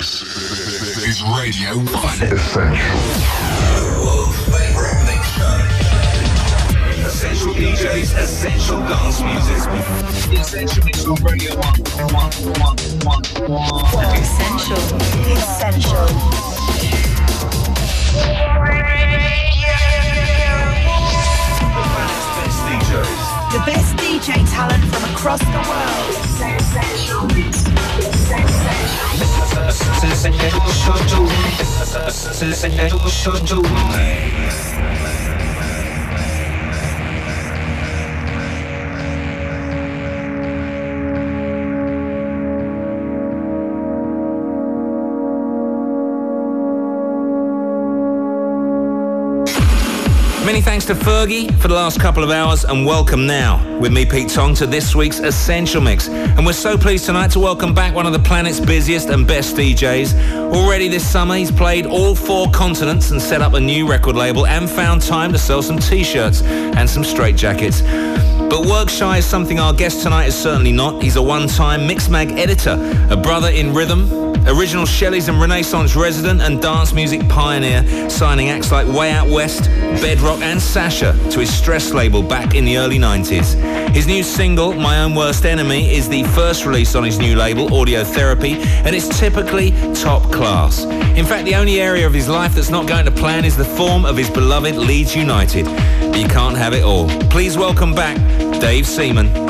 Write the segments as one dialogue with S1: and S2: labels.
S1: This is Radio 1. Essential.
S2: World favorite mix. Essential DJs, essential dance music. Essential mix on Radio 1. One, one, one, one.
S3: Essential. Essential.
S2: Best DJs.
S3: The best DJ talent from across the world. Sense that you should show, Sense that.
S4: Many thanks to Fergie for the last couple of hours and welcome now with me Pete Tong to this week's Essential Mix. And we're so pleased tonight to welcome back one of the planet's busiest and best DJs. Already this summer he's played all four continents and set up a new record label and found time to sell some t-shirts and some straight jackets. But work shy is something our guest tonight is certainly not. He's a one-time Mixmag editor, a brother in rhythm, original Shelley's and Renaissance resident and dance music pioneer, signing acts like Way Out West, Bedrock and Sasha to his Stress label back in the early 90s. His new single, My Own Worst Enemy, is the first release on his new label, Audio Therapy, and it's typically top class. In fact, the only area of his life that's not going to plan is the form of his beloved Leeds United. But you can't have it all. Please welcome back Dave Seaman.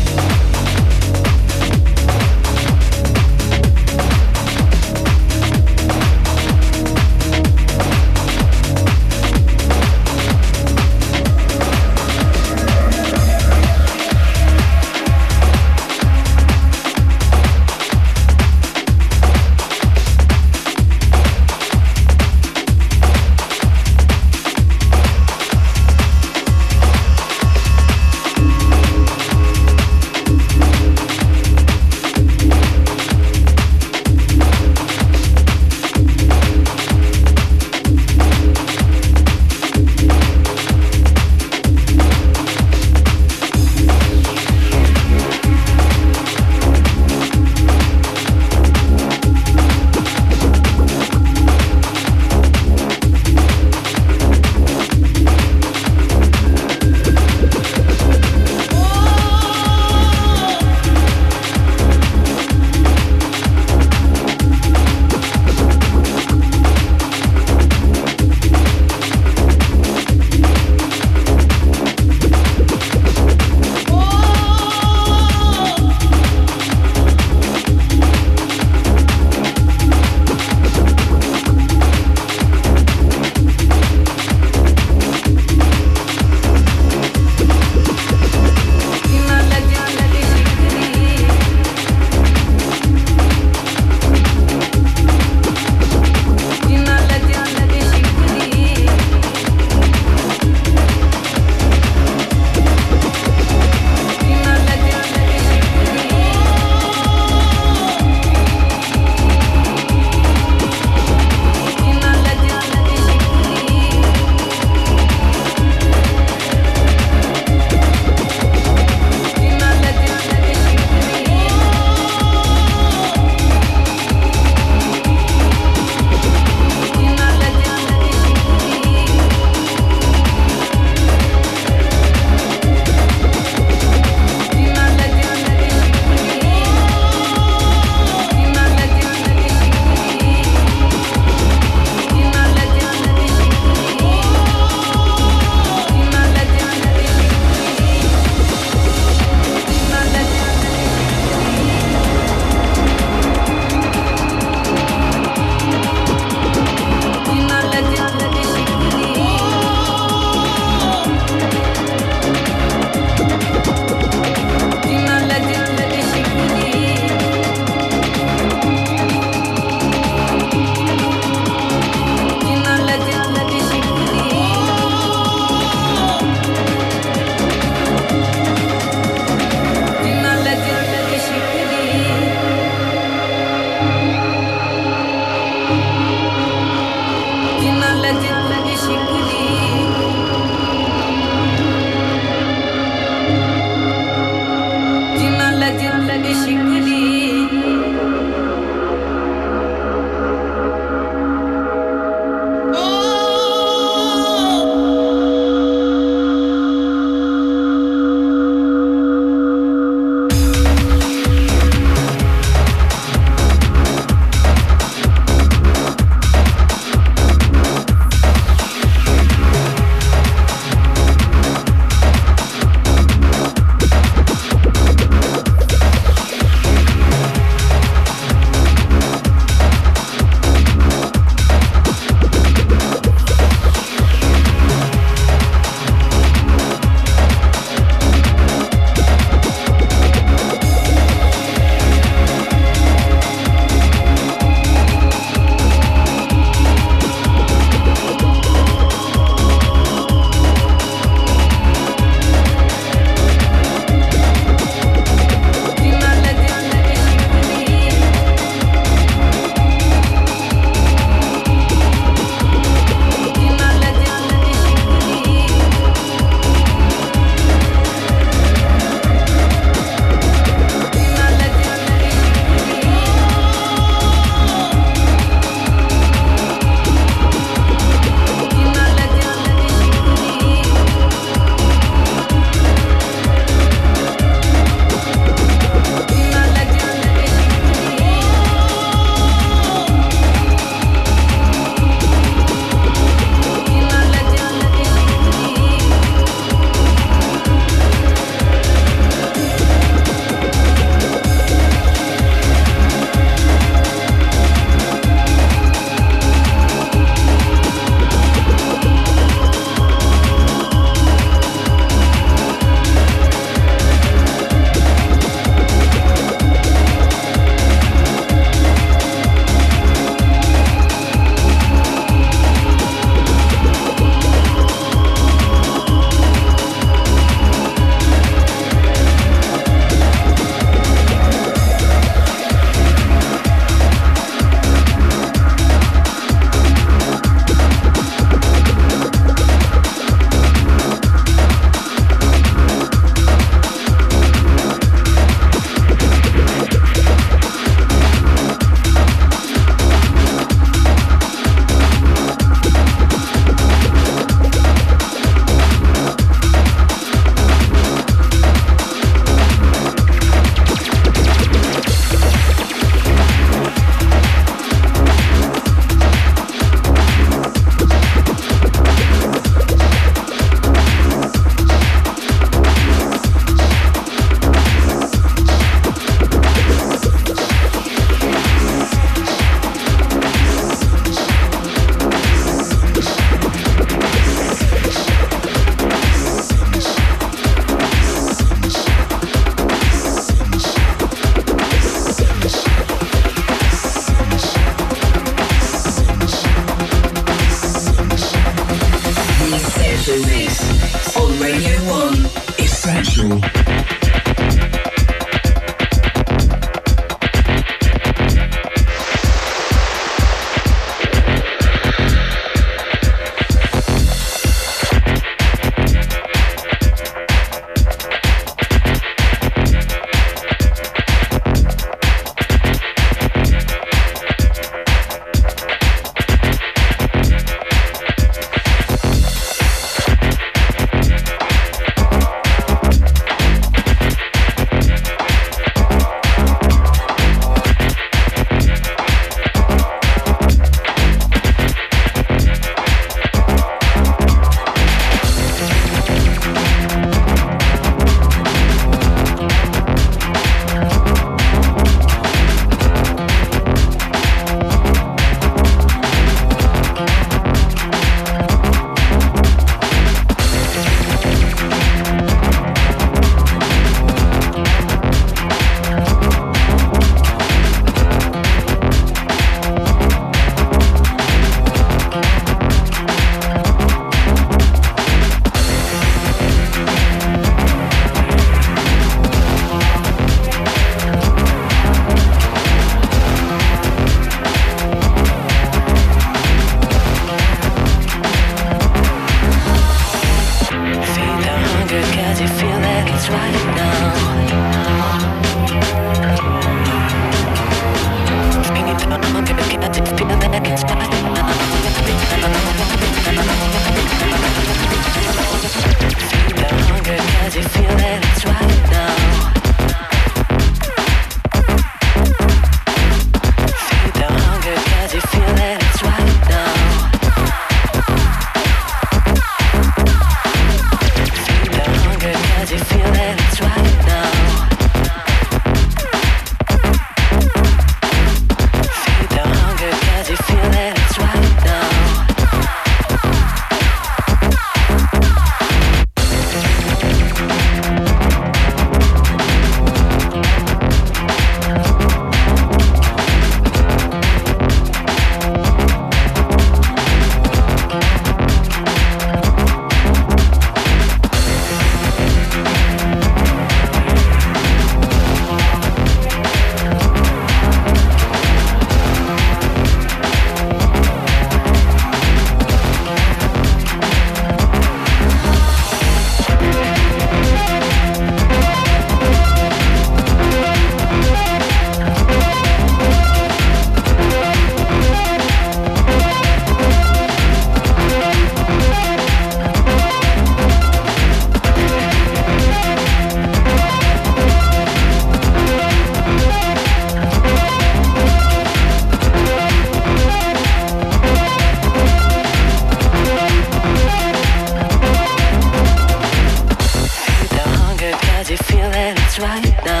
S5: Right now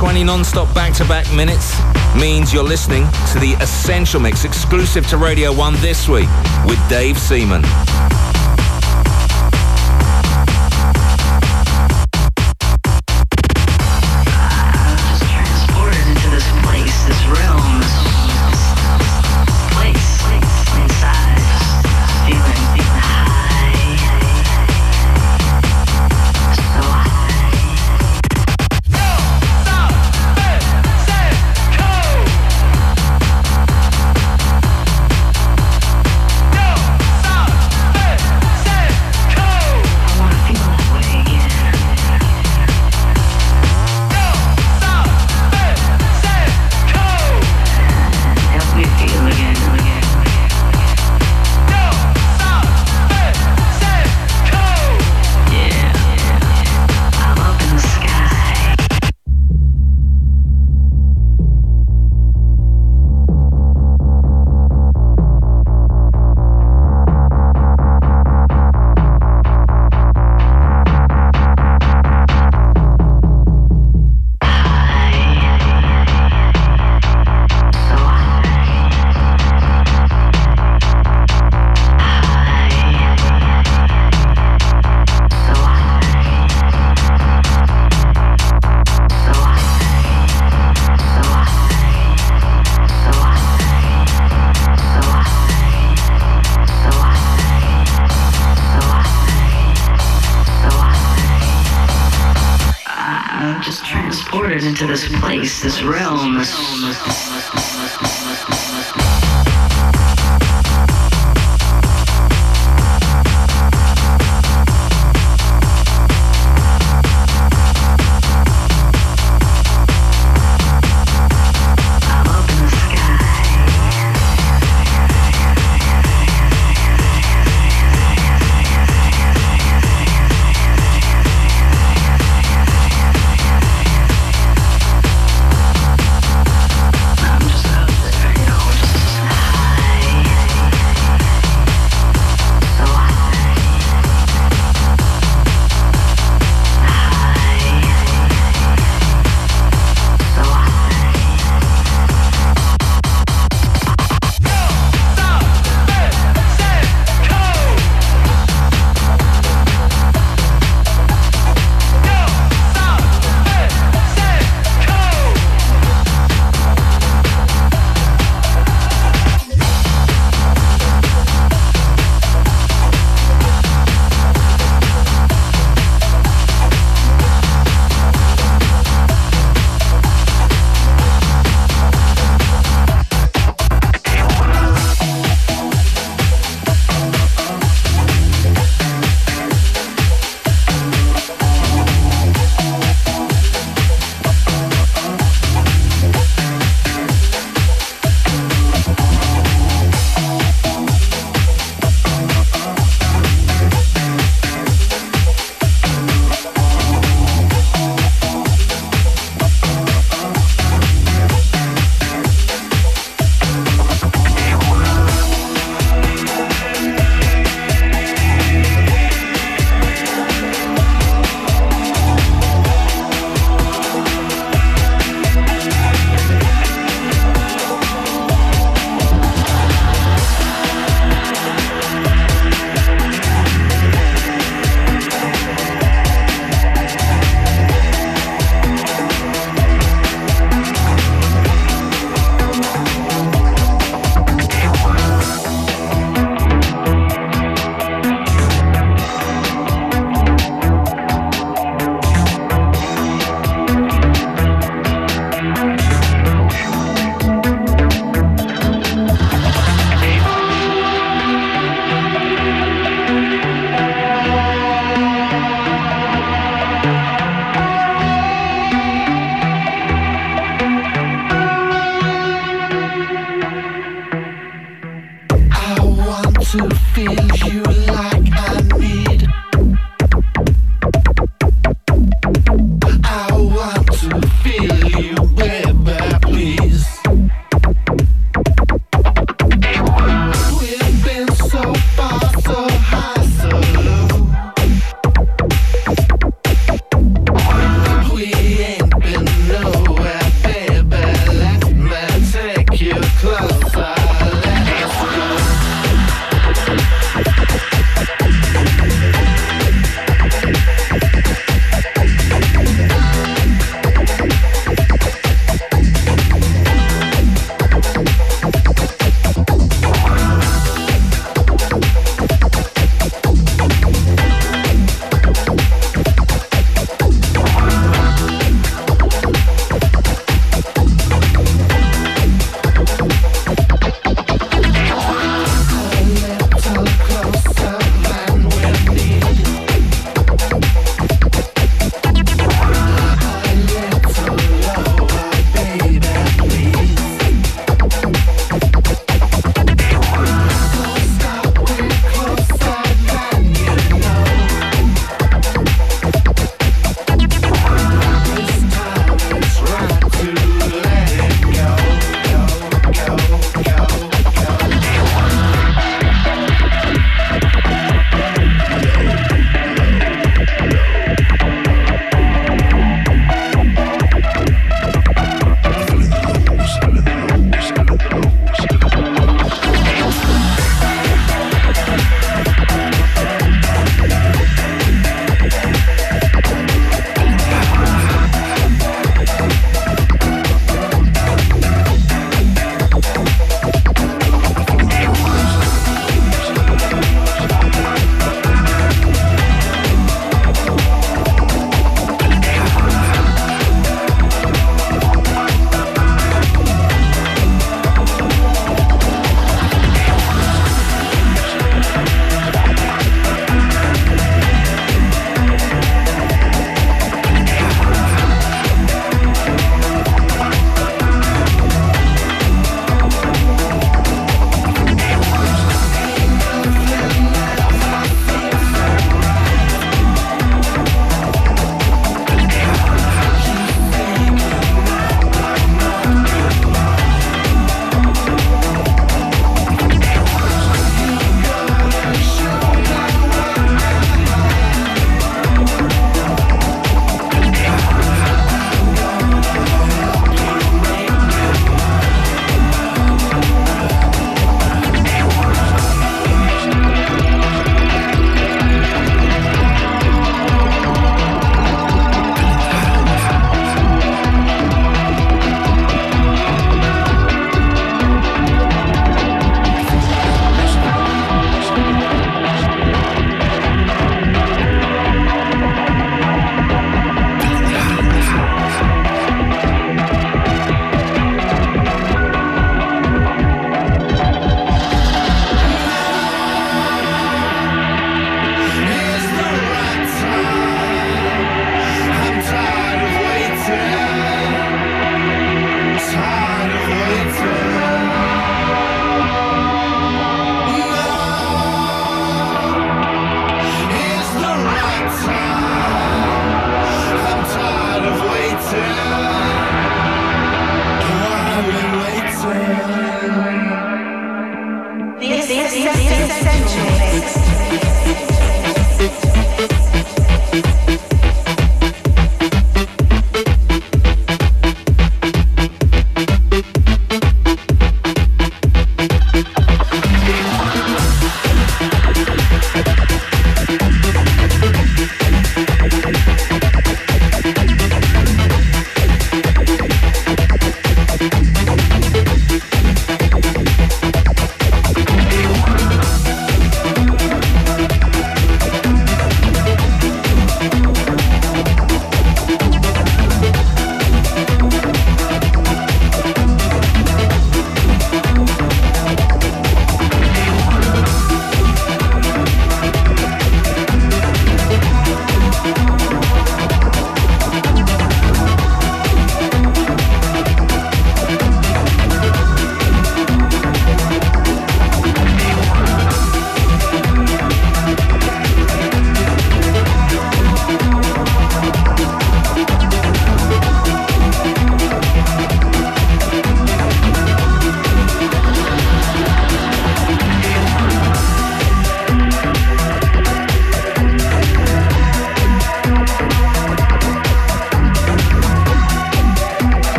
S6: 120 non-stop back-to-back minutes means you're listening to the Essential Mix exclusive to Radio 1 this week with Dave Seaman.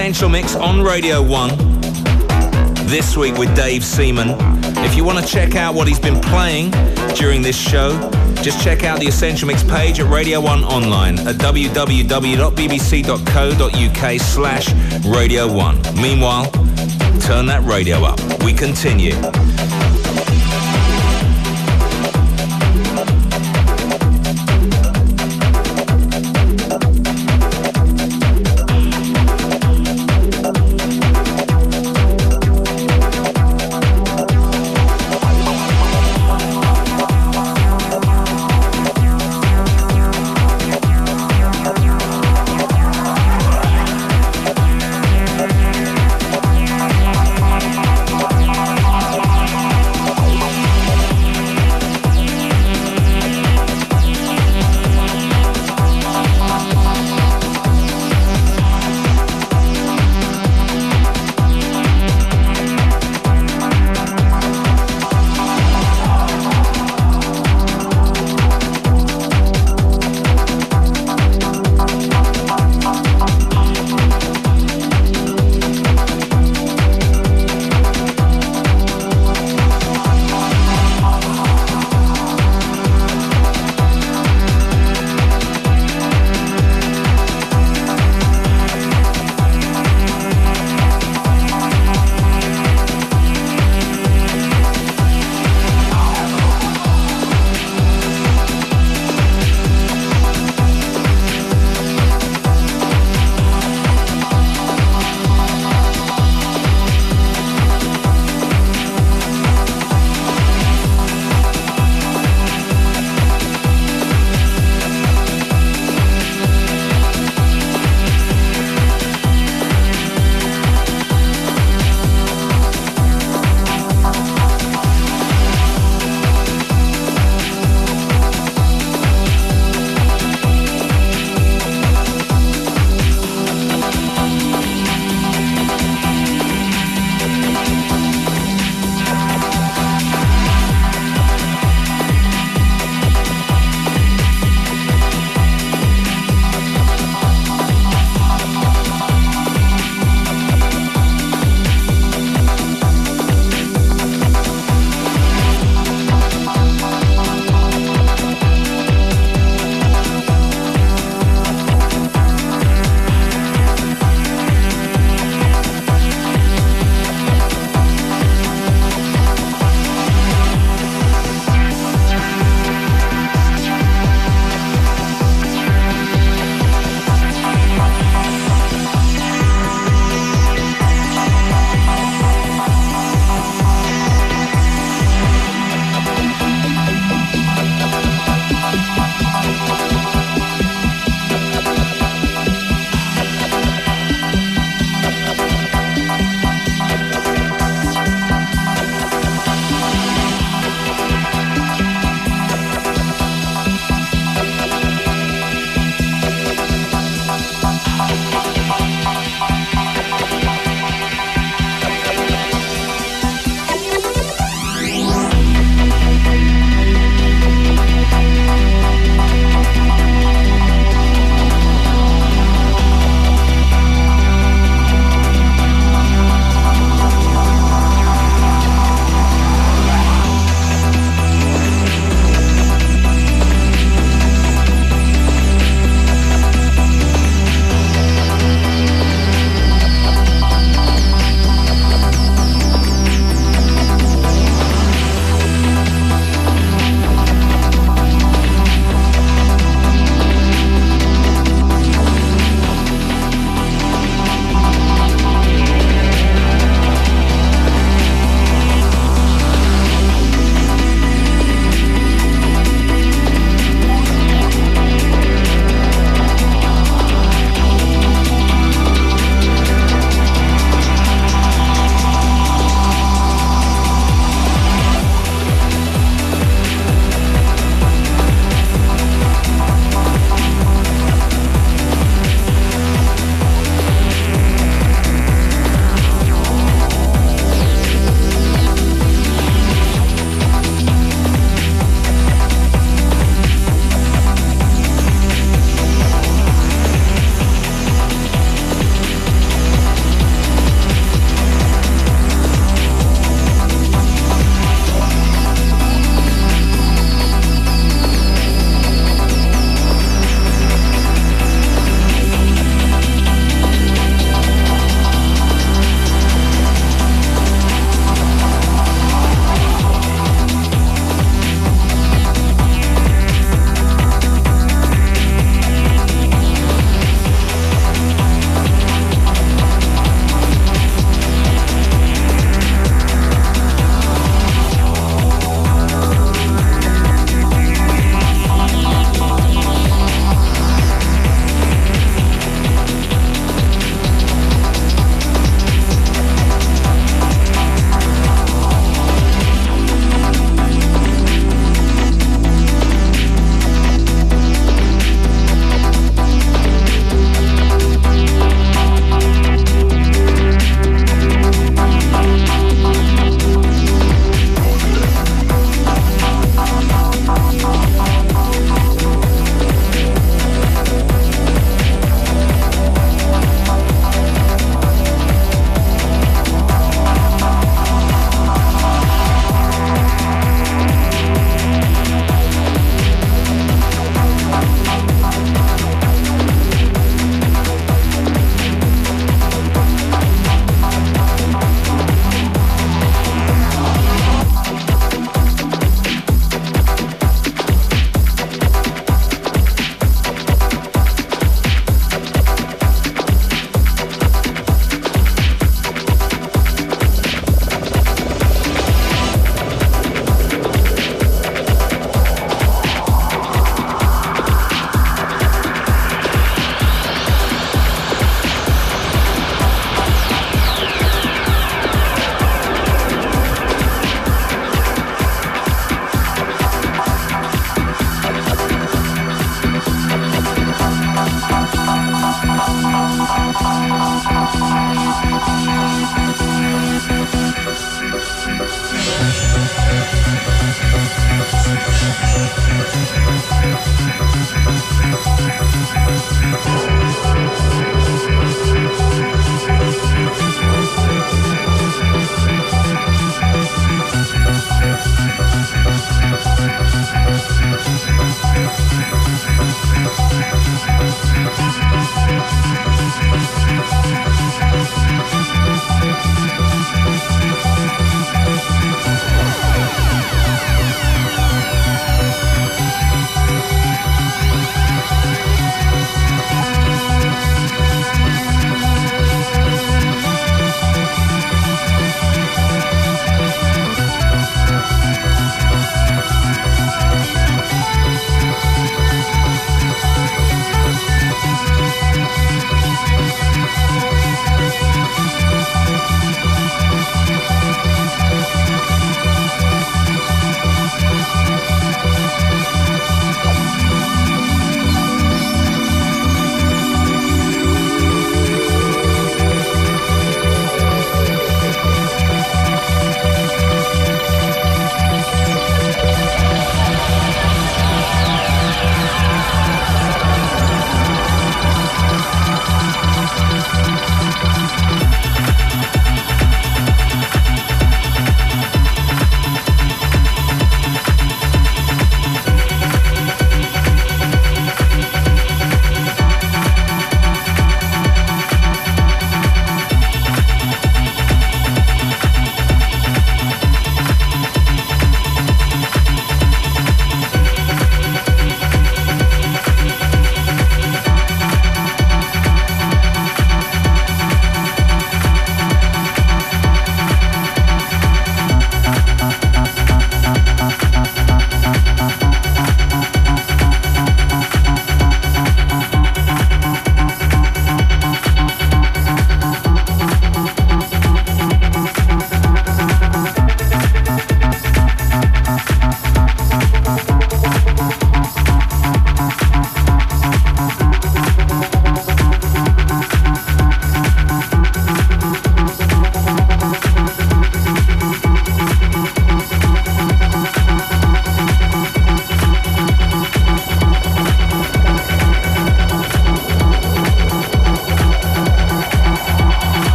S4: Essential Mix on Radio 1. This week with Dave Seaman. If you want to check out what he's been playing during this show, just check out the Essential Mix page at Radio 1 online at www.bbc.co.uk slash Radio 1. Meanwhile, turn that radio up. We continue.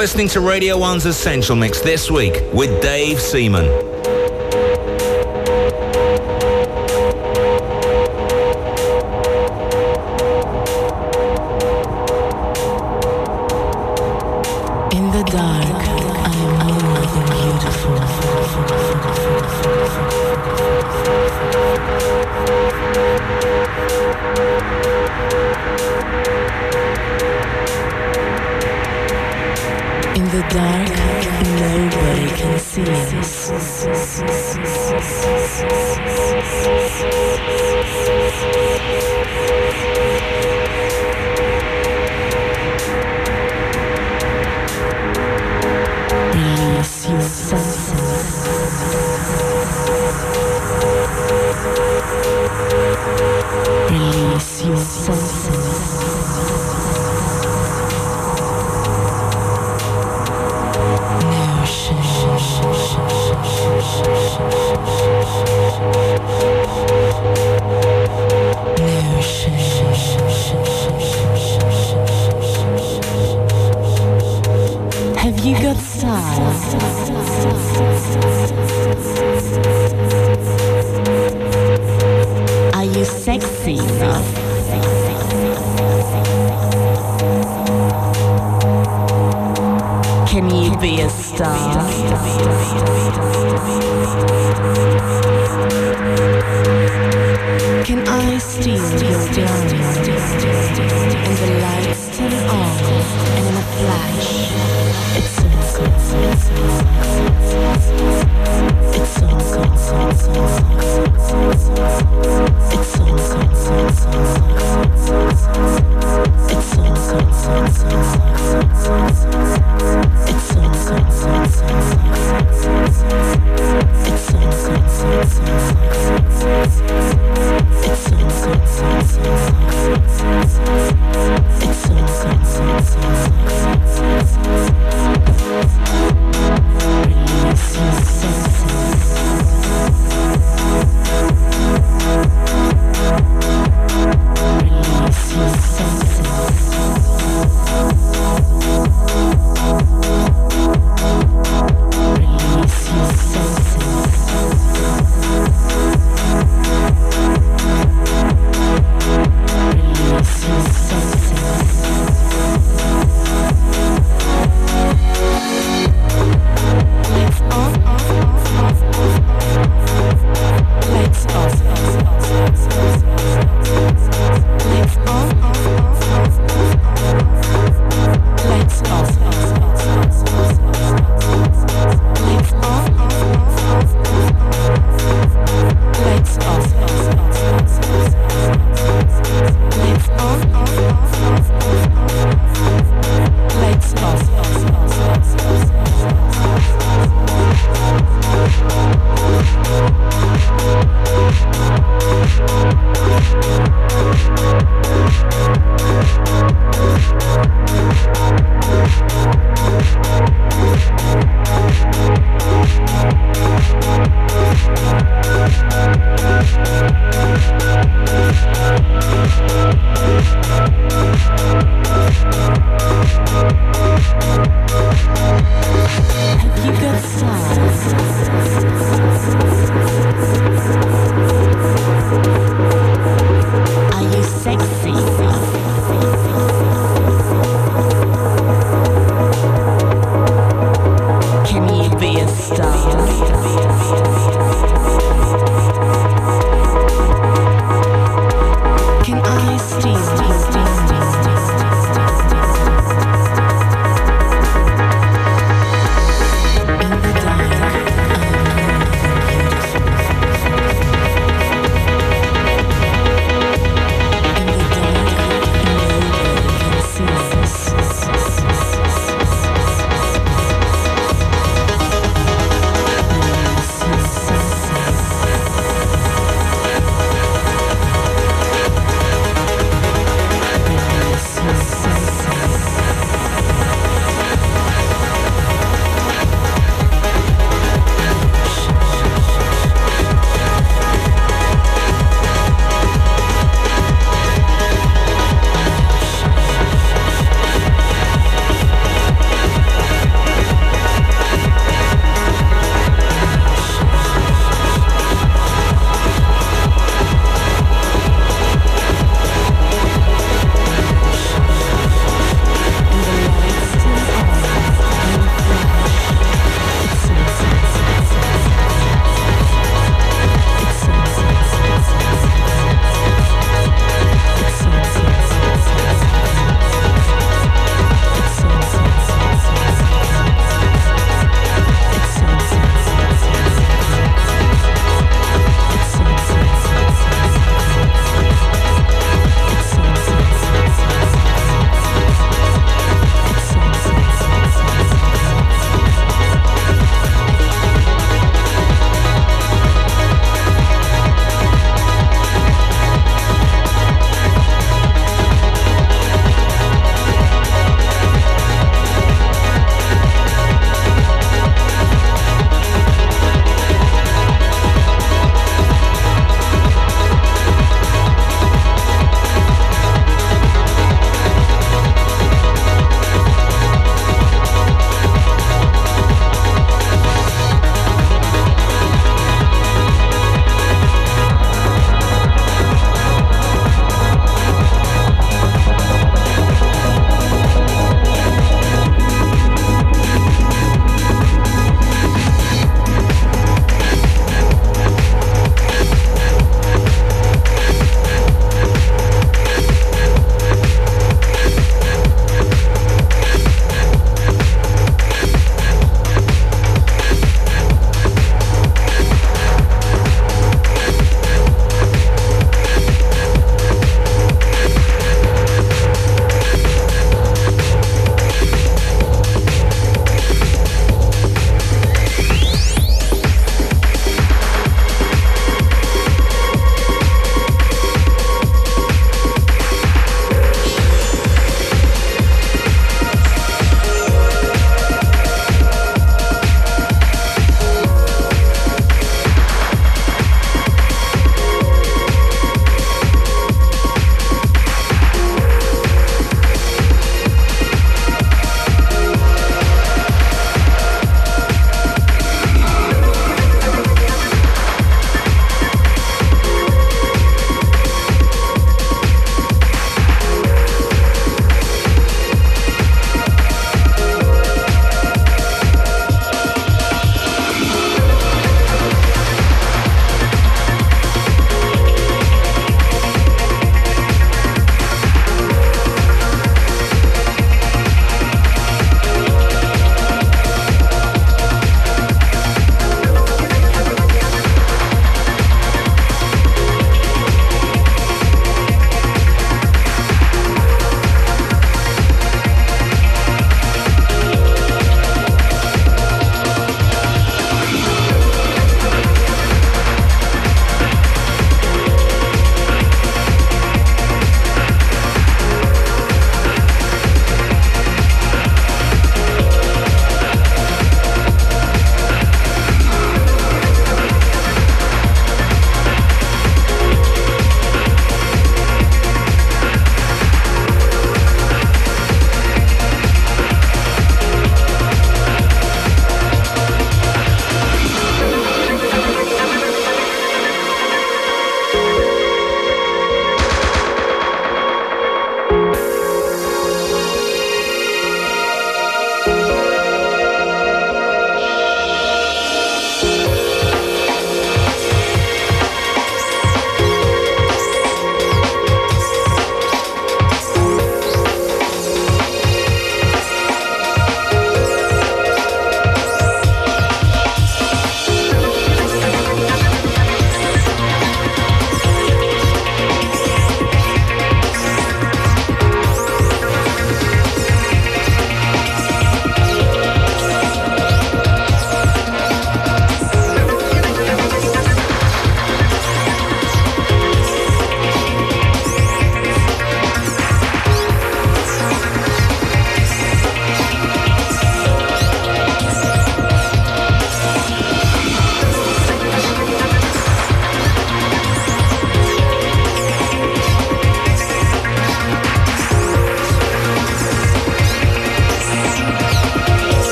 S7: Listening to Radio 1's Essential Mix this week with Dave Seaman.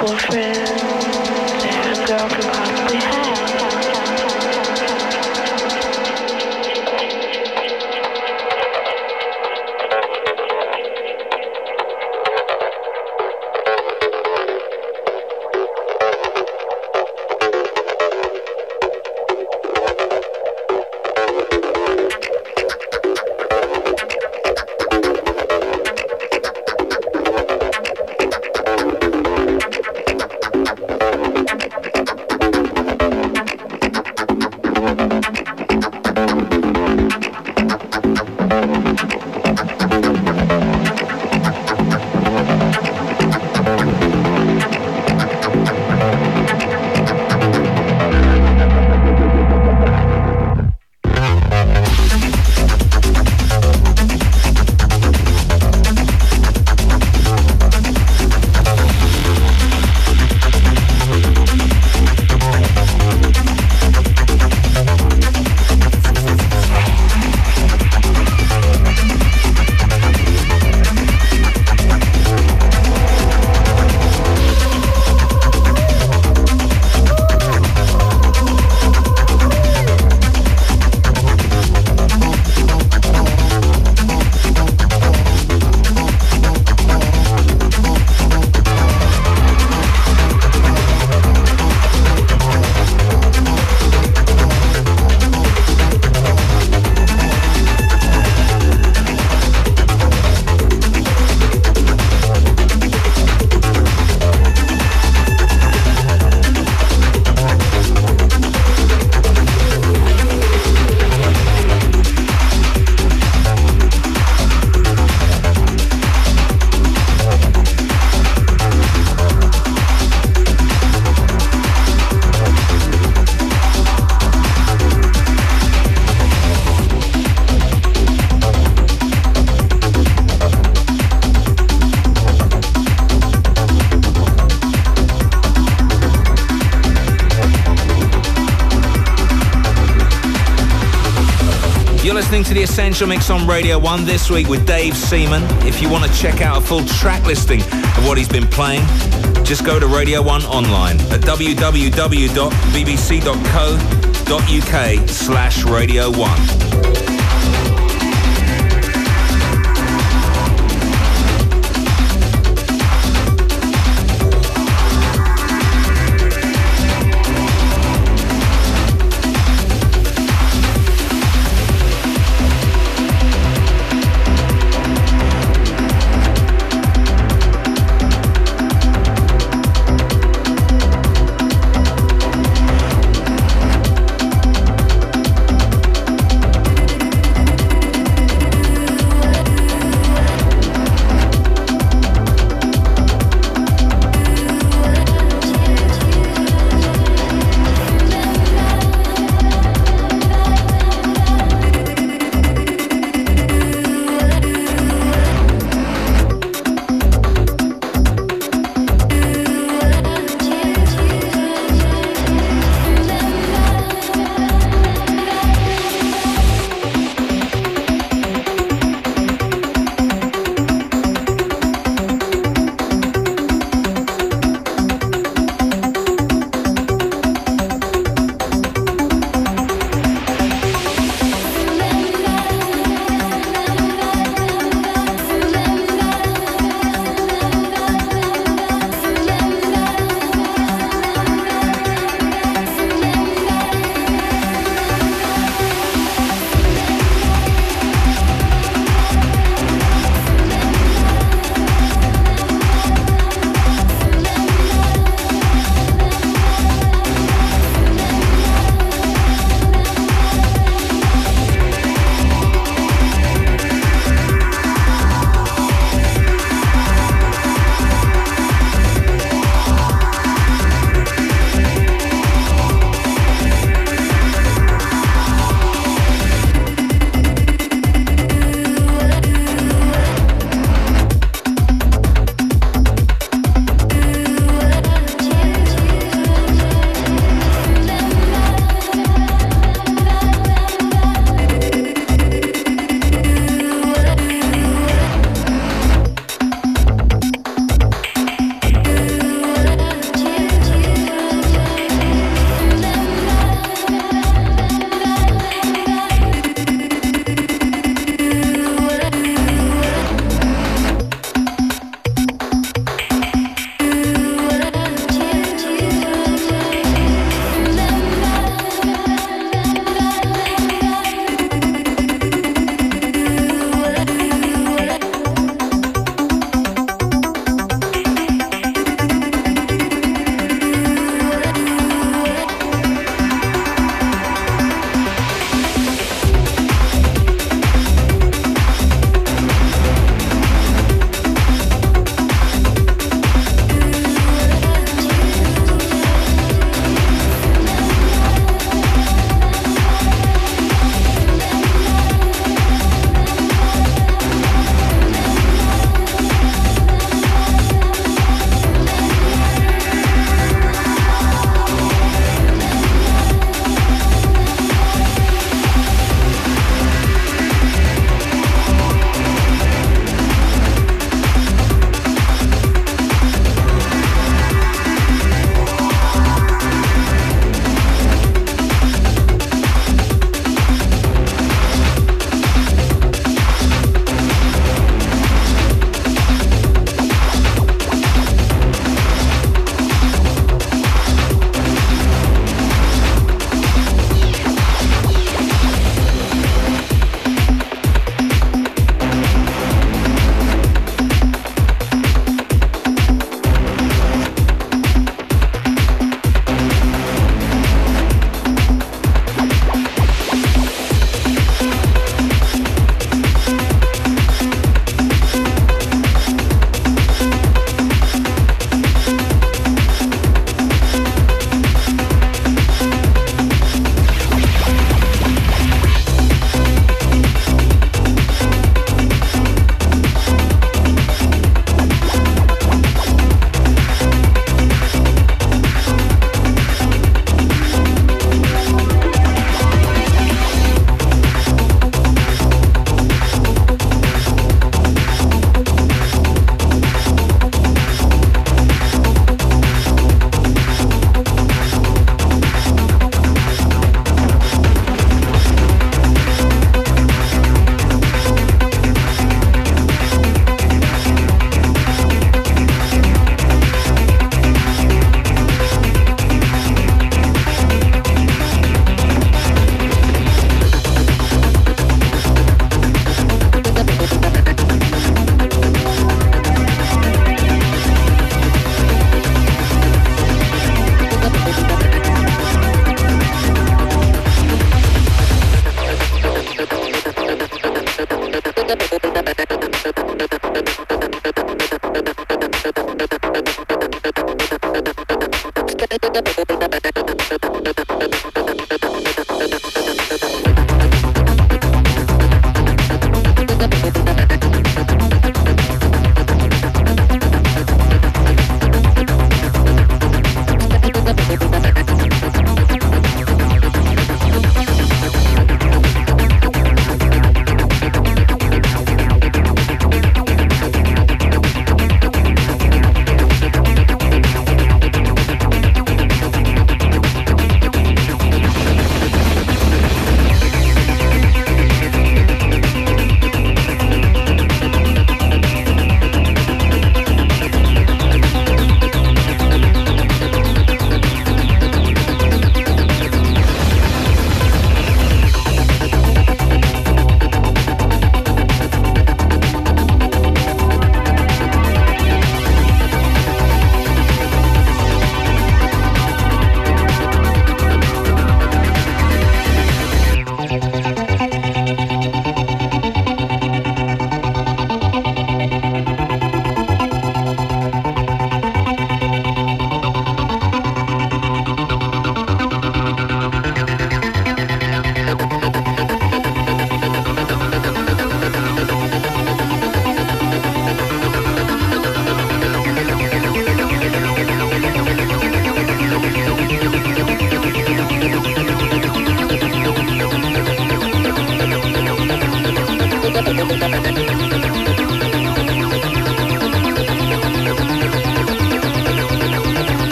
S5: Best boyfriend
S4: Essential Mix on Radio 1 this week with Dave Seaman. If you want to check out a full track listing of what he's been playing, just go to Radio 1 online at www.bbc.co.uk slash Radio 1.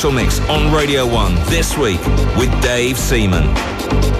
S4: Essential Mix on Radio 1 this week with Dave Seaman.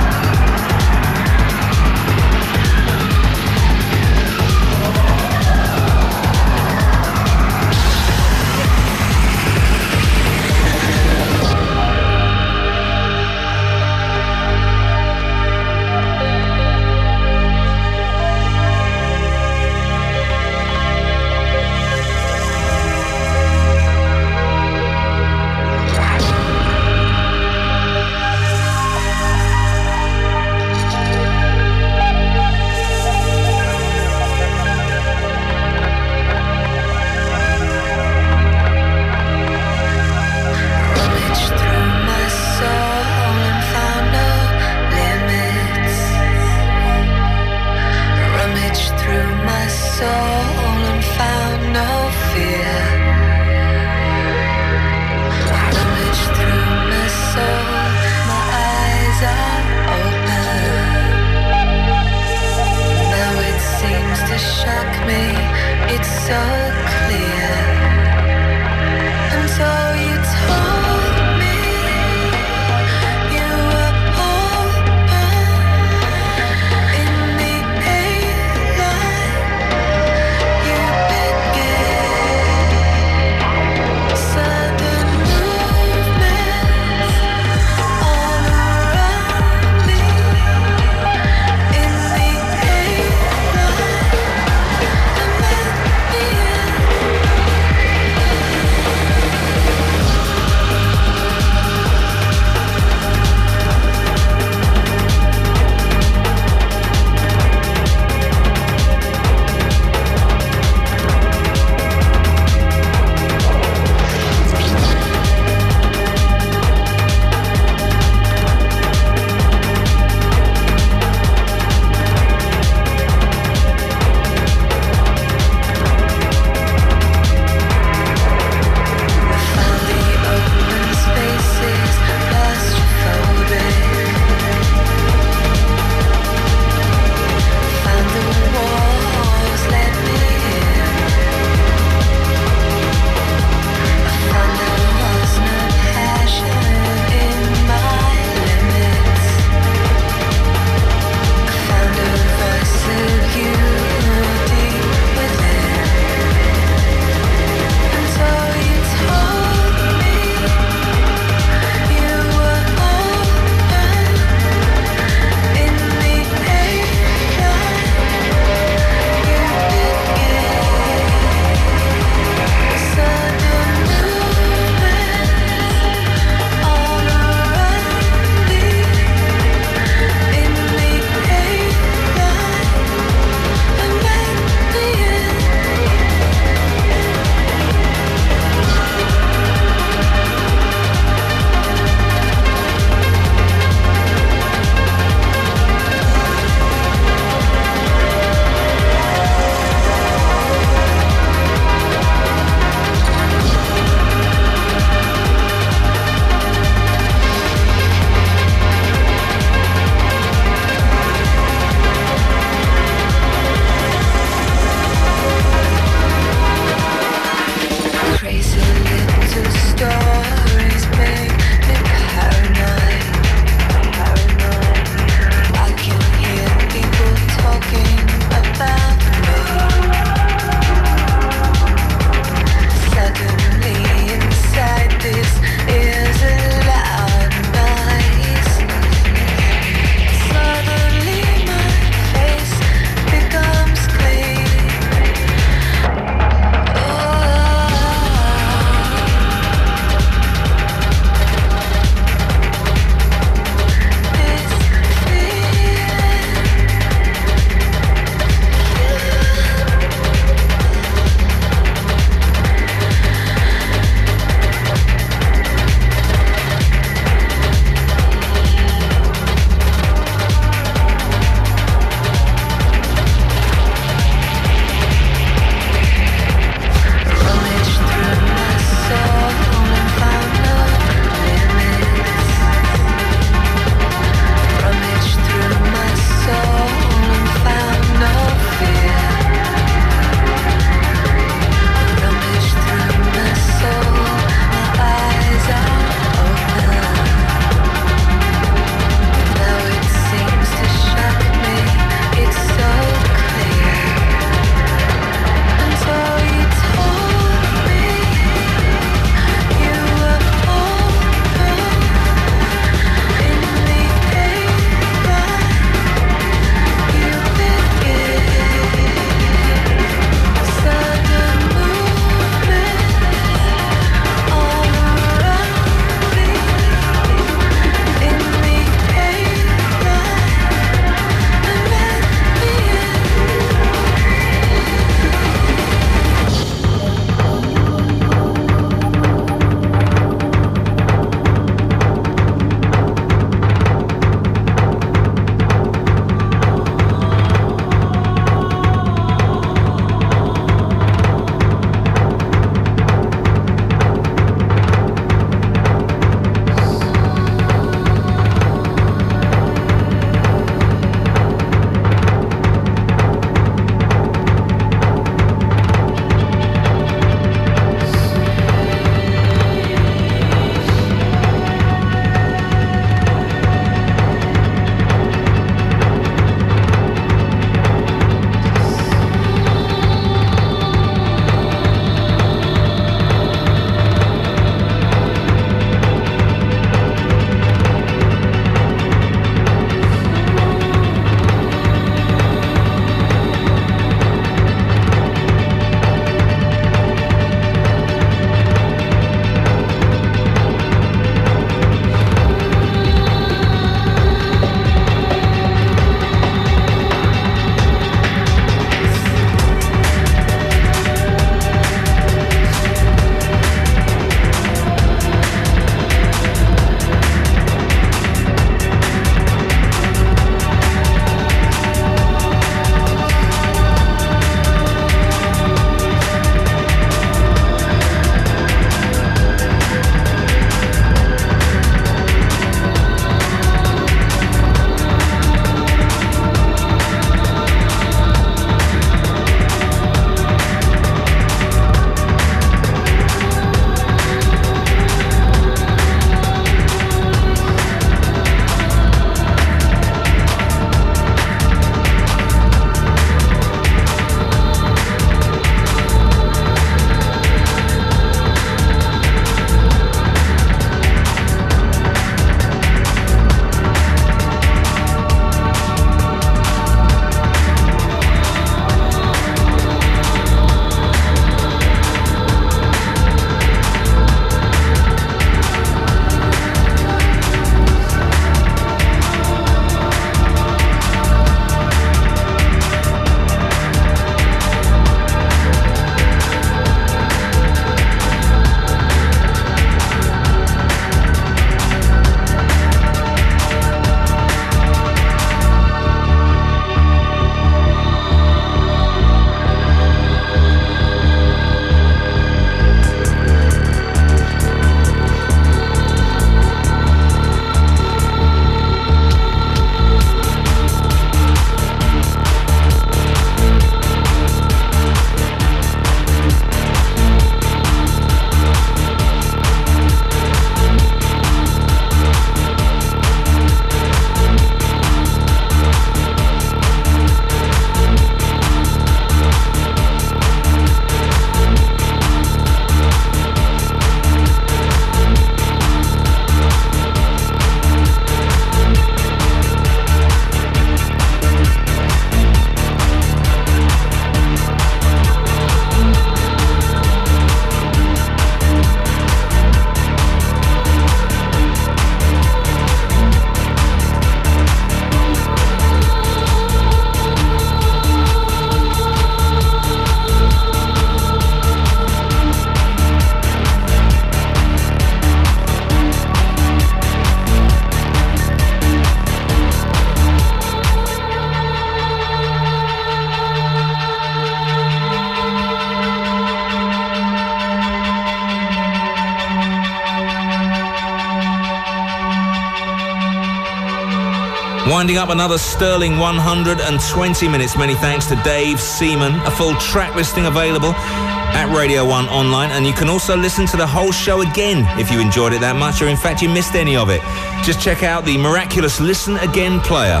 S4: Winding up another sterling 120 minutes. Many thanks to Dave Seaman. A full track listing available at Radio 1 online and you can also listen to the whole show again if you enjoyed it that much or in fact you missed any of it. Just check out the miraculous Listen Again player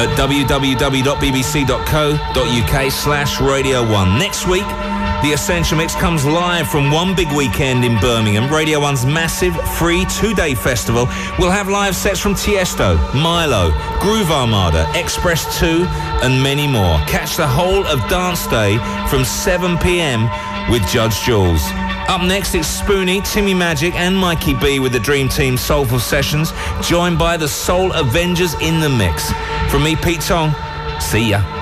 S4: at www.bbc.co.uk slash Radio 1. Next week, the Essential Mix comes live from one big weekend in Birmingham. Radio 1's massive free two-day festival We'll have live sets from Tiesto, Mylo, Groove Armada, X-Press 2 and many more. Catch the whole of Dance Day from 7pm with Judge Jules. Up next, it's Spoony, Timmi Magic and Mikee B with the Dream Team Soulful Sessions, joined by the Soul Avengerz in the mix. From me, Pete Tong, see ya.